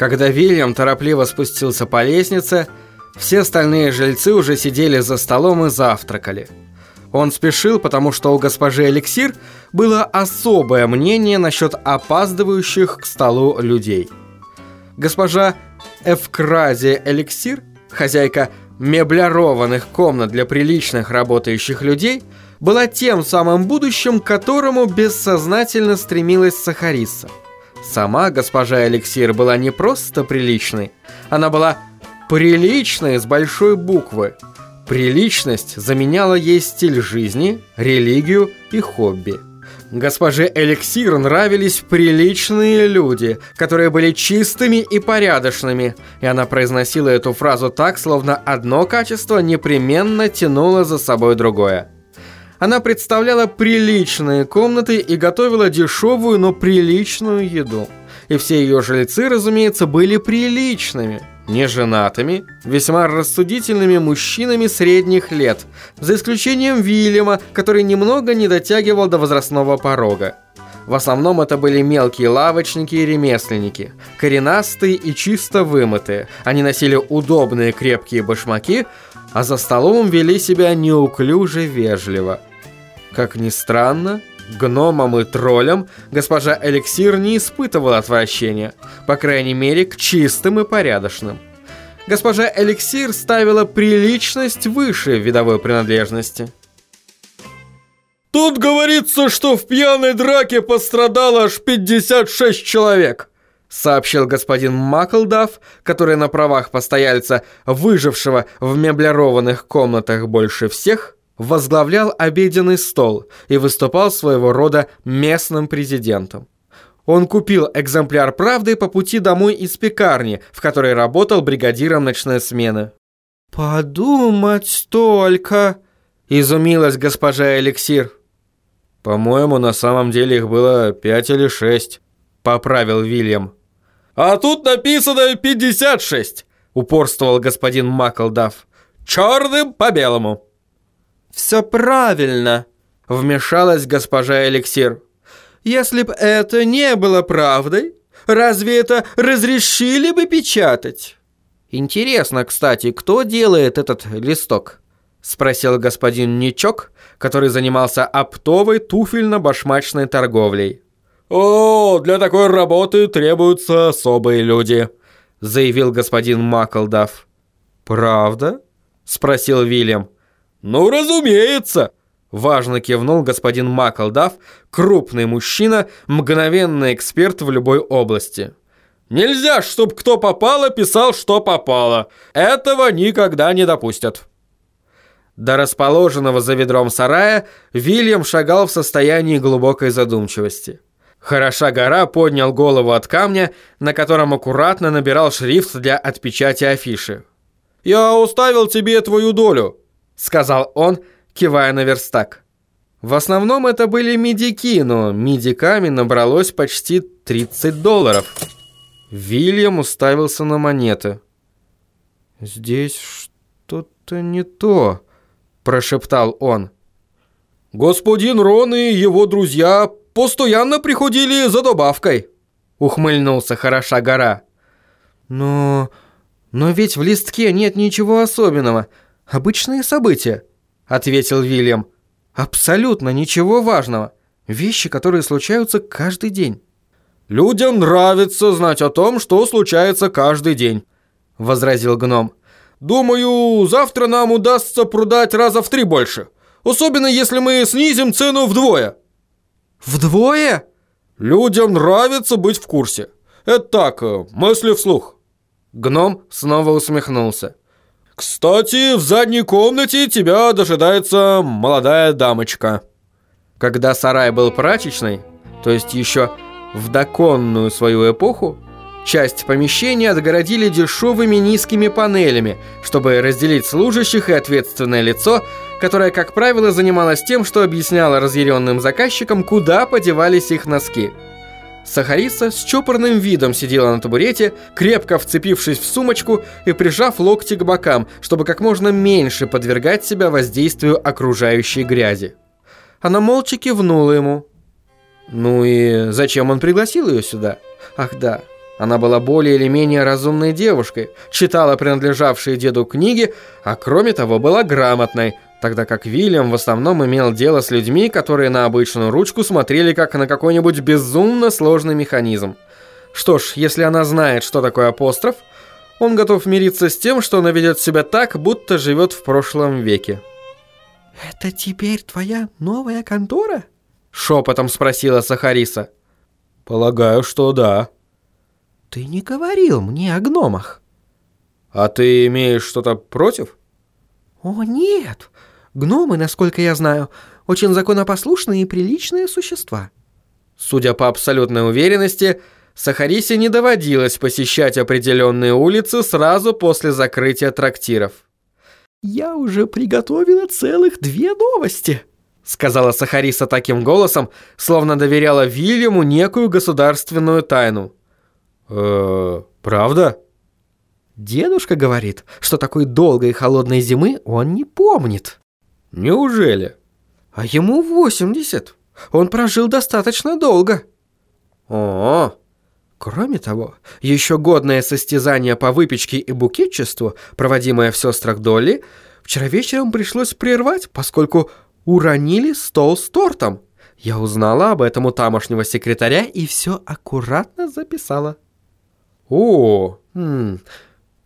Когда Вильям торопливо спустился по лестнице, все остальные жильцы уже сидели за столом и завтракали. Он спешил, потому что у госпожи Эликсир было особое мнение насчет опаздывающих к столу людей. Госпожа Эвкразия Эликсир, хозяйка меблярованных комнат для приличных работающих людей, была тем самым будущим, к которому бессознательно стремилась Сахариса. Сама госпожа Эликсир была не просто приличной, она была приличной с большой буквы – Приличность заменяла ей стиль жизни, религию и хобби. Госпоже Эликсир нравились приличные люди, которые были чистыми и порядочными, и она произносила эту фразу так, словно одно качество непременно тянуло за собой другое. Она представляла приличные комнаты и готовила дешевую, но приличную еду. И все ее жильцы, разумеется, были приличными – неженатыми, весьма рассудительными мужчинами средних лет, за исключением Вильяма, который немного не дотягивал до возрастного порога. В основном это были мелкие лавочники и ремесленники, коренастые и чисто вымытые. Они носили удобные крепкие башмаки, а за столом вели себя неуклюже вежливо. Как ни странно, гномам и троллям госпожа Эликсир не испытывала отвращения, по крайней мере, к чистым и порядочным. Госпожа Эликсир ставила приличность выше видовой принадлежности. «Тут говорится, что в пьяной драке пострадало аж 56 человек», сообщил господин Маклдафф, который на правах постояльца, выжившего в меблированных комнатах больше всех – возглавлял обеденный стол и выступал своего рода местным президентом. Он купил экземпляр «Правды» по пути домой из пекарни, в которой работал бригадиром ночной смены. «Подумать только!» – изумилась госпожа Эликсир. «По-моему, на самом деле их было пять или шесть», – поправил Вильям. «А тут написано 56!» – упорствовал господин Маклдафф. «Черным по белому!» «Все правильно», — вмешалась госпожа Эликсир. «Если б это не было правдой, разве это разрешили бы печатать?» «Интересно, кстати, кто делает этот листок?» — спросил господин Ничок, который занимался оптовой туфельно-башмачной торговлей. «О, для такой работы требуются особые люди», — заявил господин Маклдафф. «Правда?» — спросил Вильям. «Ну, разумеется!» Важно кивнул господин Маклдафф, крупный мужчина, мгновенный эксперт в любой области. «Нельзя, чтоб кто попало, писал, что попало. Этого никогда не допустят». До расположенного за ведром сарая Вильям шагал в состоянии глубокой задумчивости. Хороша гора поднял голову от камня, на котором аккуратно набирал шрифт для отпечати афиши. «Я уставил тебе твою долю», сказал он, кивая на верстак. В основном это были медики, но медиками набралось почти 30 долларов. Вильям уставился на монеты. «Здесь что-то не то», – прошептал он. «Господин Рон и его друзья постоянно приходили за добавкой», – ухмыльнулся хороша гора. «Но... но ведь в листке нет ничего особенного. «Обычные события», — ответил Вильям. «Абсолютно ничего важного. Вещи, которые случаются каждый день». «Людям нравится знать о том, что случается каждый день», — возразил гном. «Думаю, завтра нам удастся продать раза в три больше. Особенно, если мы снизим цену вдвое». «Вдвое?» «Людям нравится быть в курсе. Это так, э, мысли вслух». Гном снова усмехнулся. «Кстати, в задней комнате тебя дожидается молодая дамочка». Когда сарай был прачечной, то есть еще в доконную свою эпоху, часть помещения отгородили дешевыми низкими панелями, чтобы разделить служащих и ответственное лицо, которое, как правило, занималось тем, что объясняло разъяренным заказчикам, куда подевались их носки – Сахариса с чопорным видом сидела на табурете, крепко вцепившись в сумочку и прижав локти к бокам, чтобы как можно меньше подвергать себя воздействию окружающей грязи. Она молча кивнула ему. Ну и зачем он пригласил ее сюда? Ах да, Она была более или менее разумной девушкой, читала принадлежавшие деду книги, а кроме того была грамотной, тогда как Вильям в основном имел дело с людьми, которые на обычную ручку смотрели как на какой-нибудь безумно сложный механизм. Что ж, если она знает, что такое апостроф, он готов мириться с тем, что она ведет себя так, будто живет в прошлом веке. «Это теперь твоя новая контора?» Шепотом спросила Сахариса. «Полагаю, что да». «Ты не говорил мне о гномах». «А ты имеешь что-то против?» «О, нет. Гномы, насколько я знаю, очень законопослушные и приличные существа». Судя по абсолютной уверенности, Сахарисе не доводилось посещать определенные улицы сразу после закрытия трактиров. «Я уже приготовила целых две новости», — сказала Сахариса таким голосом, словно доверяла Вильяму некую государственную тайну. «Э, правда?» Дедушка говорит, что такой долгой и холодной зимы он не помнит. Неужели? А ему 80. Он прожил достаточно долго. О, Кроме того, еще годное состязание по выпечке и букетчеству, проводимое в сестрах Долли, вчера вечером пришлось прервать, поскольку уронили стол с тортом. Я узнала об этом у тамошнего секретаря и все аккуратно записала. О, хм.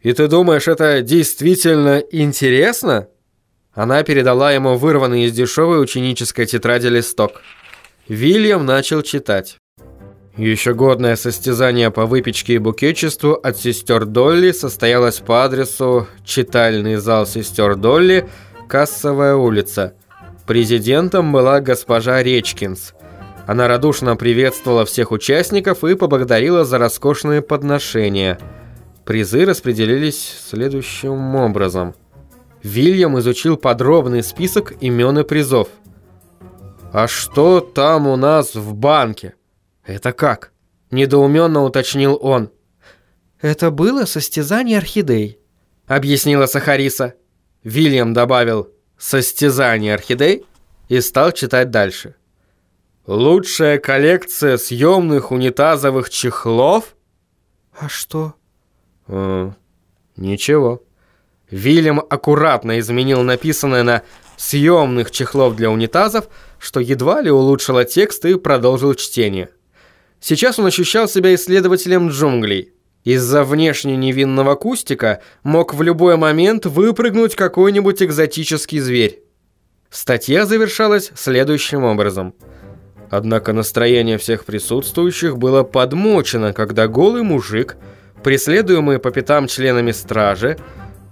и ты думаешь, это действительно интересно? Она передала ему вырванный из дешевой ученической тетради листок. Вильям начал читать. Ещегодное состязание по выпечке и букетчеству от сестер Долли состоялось по адресу Читальный зал сестер Долли, Кассовая улица. Президентом была госпожа Речкинс – она радушно приветствовала всех участников и поблагодарила за роскошные подношения. Призы распределились следующим образом. Вильям изучил подробный список имен и призов. «А что там у нас в банке?» «Это как?» – недоуменно уточнил он. «Это было состязание орхидей», – объяснила Сахариса. Вильям добавил «состязание орхидей» и стал читать дальше. Лучшая коллекция съемных унитазовых чехлов? А что? Э, ничего. Вильям аккуратно изменил написанное на съемных чехлов для унитазов, что едва ли улучшило текст и продолжил чтение. Сейчас он ощущал себя исследователем джунглей. Из-за внешне невинного кустика мог в любой момент выпрыгнуть какой-нибудь экзотический зверь. Статья завершалась следующим образом – Однако настроение всех присутствующих было подмочено, когда голый мужик, преследуемый по пятам членами стражи,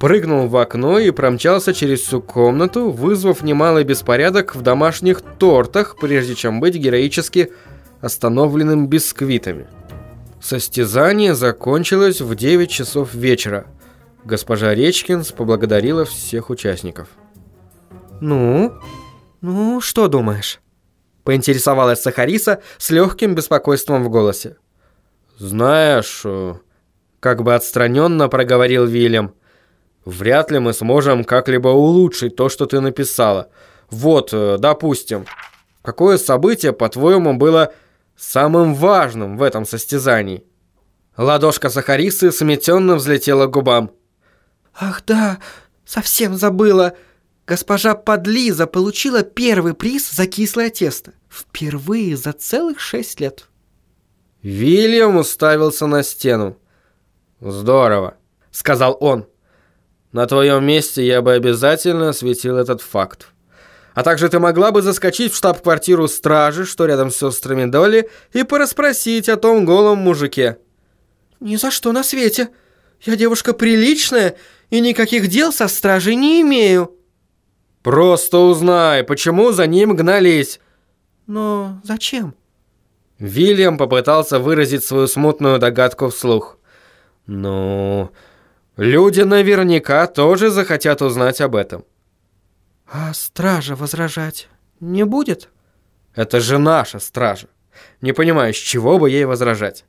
прыгнул в окно и промчался через всю комнату, вызвав немалый беспорядок в домашних тортах, прежде чем быть героически остановленным бисквитами. Состязание закончилось в 9 часов вечера. Госпожа Речкинс поблагодарила всех участников. «Ну? Ну, что думаешь?» Поинтересовалась Сахариса с легким беспокойством в голосе. «Знаешь...» э, Как бы отстраненно проговорил Вильям. «Вряд ли мы сможем как-либо улучшить то, что ты написала. Вот, э, допустим, какое событие, по-твоему, было самым важным в этом состязании?» Ладошка Сахарисы сметенно взлетела к губам. «Ах да, совсем забыла!» Госпожа Подлиза получила первый приз за кислое тесто. Впервые за целых шесть лет. Вильям уставился на стену. «Здорово», — сказал он. «На твоем месте я бы обязательно осветил этот факт. А также ты могла бы заскочить в штаб-квартиру стражи, что рядом с сестрами Долли, и порасспросить о том голом мужике». «Ни за что на свете. Я девушка приличная и никаких дел со стражей не имею». Просто узнай, почему за ним гнались. Но зачем? Вильям попытался выразить свою смутную догадку вслух. Ну, люди наверняка тоже захотят узнать об этом. А стража возражать не будет? Это же наша стража. Не понимаю, с чего бы ей возражать.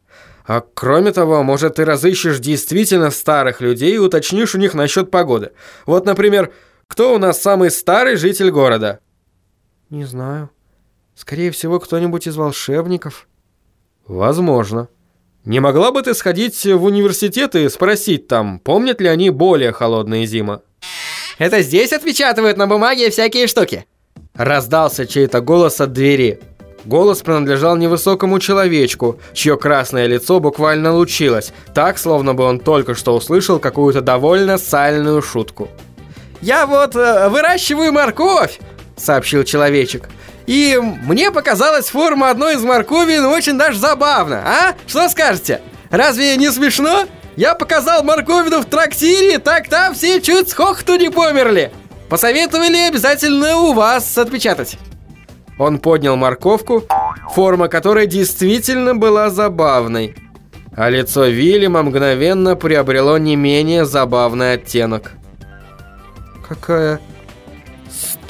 А кроме того, может, ты разыщешь действительно старых людей и уточнишь у них насчет погоды. Вот, например, кто у нас самый старый житель города? Не знаю. Скорее всего, кто-нибудь из волшебников. Возможно. Не могла бы ты сходить в университет и спросить там, помнят ли они более холодные зимы? Это здесь отпечатывают на бумаге всякие штуки. Раздался чей-то голос от двери. Голос принадлежал невысокому человечку, чье красное лицо буквально лучилось, так, словно бы он только что услышал какую-то довольно сальную шутку. «Я вот э, выращиваю морковь!» — сообщил человечек. «И мне показалась форма одной из морковин очень даже забавно, а? Что скажете? Разве не смешно? Я показал морковину в трактире, так там все чуть с хохоту не померли. Посоветовали обязательно у вас отпечатать». Он поднял морковку, форма которой действительно была забавной. А лицо Вильяма мгновенно приобрело не менее забавный оттенок. «Какая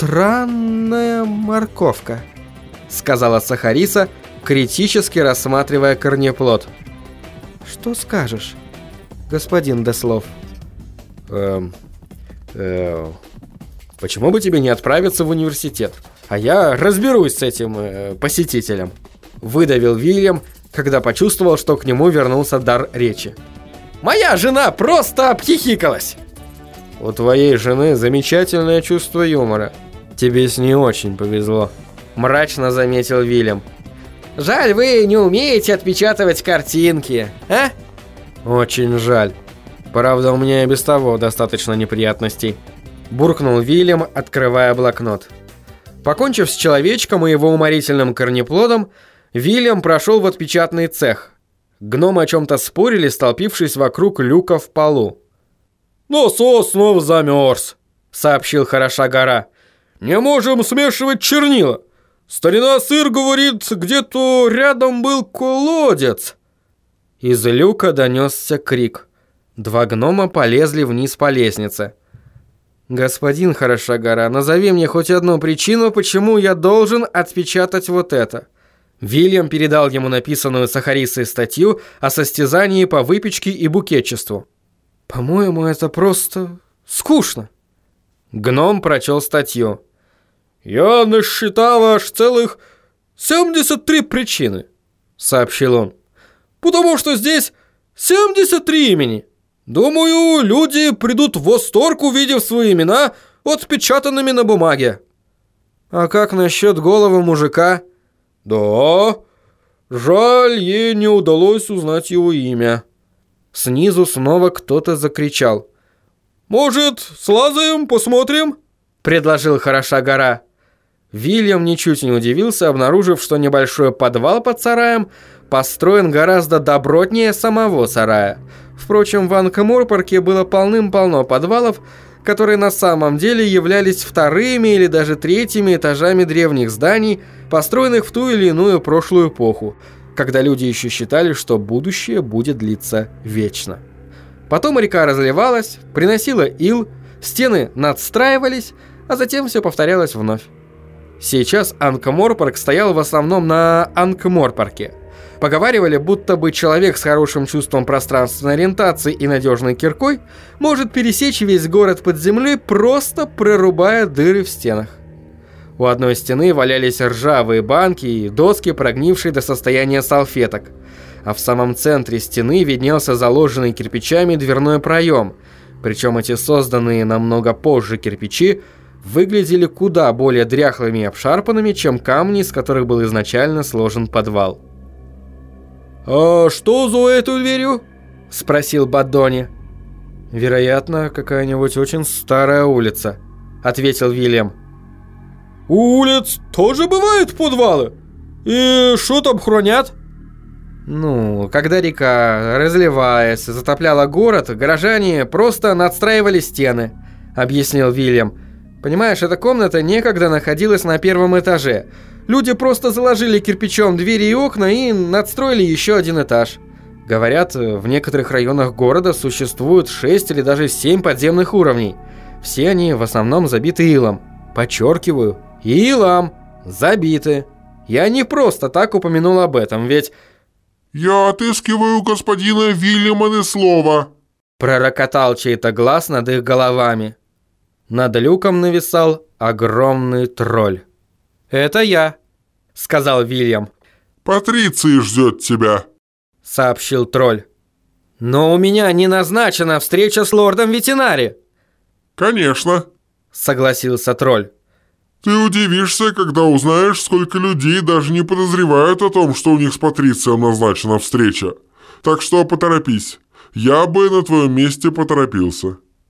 странная морковка», — сказала Сахариса, критически рассматривая корнеплод. «Что скажешь, господин Деслов?» «Эм... Эм... Почему бы тебе не отправиться в университет?» а я разберусь с этим э, посетителем», — выдавил Вильям, когда почувствовал, что к нему вернулся дар речи. «Моя жена просто обхихикалась!» «У твоей жены замечательное чувство юмора. Тебе с ней очень повезло», — мрачно заметил Вильям. «Жаль, вы не умеете отпечатывать картинки, а?» «Очень жаль. Правда, у меня и без того достаточно неприятностей», — буркнул Вильям, открывая блокнот. Покончив с человечком и его уморительным корнеплодом, Вильям прошел в отпечатный цех. Гномы о чем-то спорили, столпившись вокруг люка в полу. «Насос снова замерз», — сообщил хороша гора. «Не можем смешивать чернила. Старина сыр говорит, где-то рядом был колодец». Из люка донесся крик. Два гнома полезли вниз по лестнице. «Господин Хорошагара, назови мне хоть одну причину, почему я должен отпечатать вот это». Вильям передал ему написанную Сахарисой статью о состязании по выпечке и букетчеству. «По-моему, это просто скучно». Гном прочел статью. «Я насчитал аж целых 73 причины», — сообщил он. «Потому что здесь 73 имени». Думаю, люди придут в восторг, увидев свои имена отпечатанными на бумаге. А как насчет головы мужика? Да, жаль, ей не удалось узнать его имя. Снизу снова кто-то закричал. «Может, слазаем, посмотрим?» – предложил хороша гора. Вильям ничуть не удивился, обнаружив, что небольшой подвал под сараем построен гораздо добротнее самого сарая – Впрочем, в Анкоморпорке было полным-полно подвалов, которые на самом деле являлись вторыми или даже третьими этажами древних зданий, построенных в ту или иную прошлую эпоху, когда люди еще считали, что будущее будет длиться вечно. Потом река разливалась, приносила ил, стены надстраивались, а затем все повторялось вновь. Сейчас Анкморпорк стоял в основном на Анкморпорке – Поговаривали, будто бы человек с хорошим чувством пространственной ориентации и надежной киркой может пересечь весь город под землей, просто прорубая дыры в стенах. У одной стены валялись ржавые банки и доски, прогнившие до состояния салфеток. А в самом центре стены виднелся заложенный кирпичами дверной проем. Причем эти созданные намного позже кирпичи выглядели куда более дряхлыми и обшарпанными, чем камни, из которых был изначально сложен подвал. «А что за эту дверью?» – спросил Бадони. «Вероятно, какая-нибудь очень старая улица», – ответил Вильям. «У улиц тоже бывают подвалы? И что там хранят?» Ну, когда река, разливаясь, затопляла город, горожане просто надстраивали стены, объяснил Вильям. Понимаешь, эта комната некогда находилась на первом этаже – Люди просто заложили кирпичом двери и окна и надстроили еще один этаж. Говорят, в некоторых районах города существует 6 или даже 7 подземных уровней. Все они в основном забиты илом. Подчеркиваю, илом. Забиты. Я не просто так упомянул об этом, ведь... «Я отыскиваю господина Вильяма Неслова», пророкотал чей-то глаз над их головами. Над люком нависал огромный тролль. «Это я», — сказал Вильям. «Патриций ждет тебя». — сообщил тролль. «Но у меня не назначена встреча с лордом ветеринари». «Конечно», — согласился тролль. «Ты удивишься, когда узнаешь, сколько людей даже не подозревают о том, что у них с Патрицием назначена встреча. Так что поторопись. Я бы на твоем месте поторопился».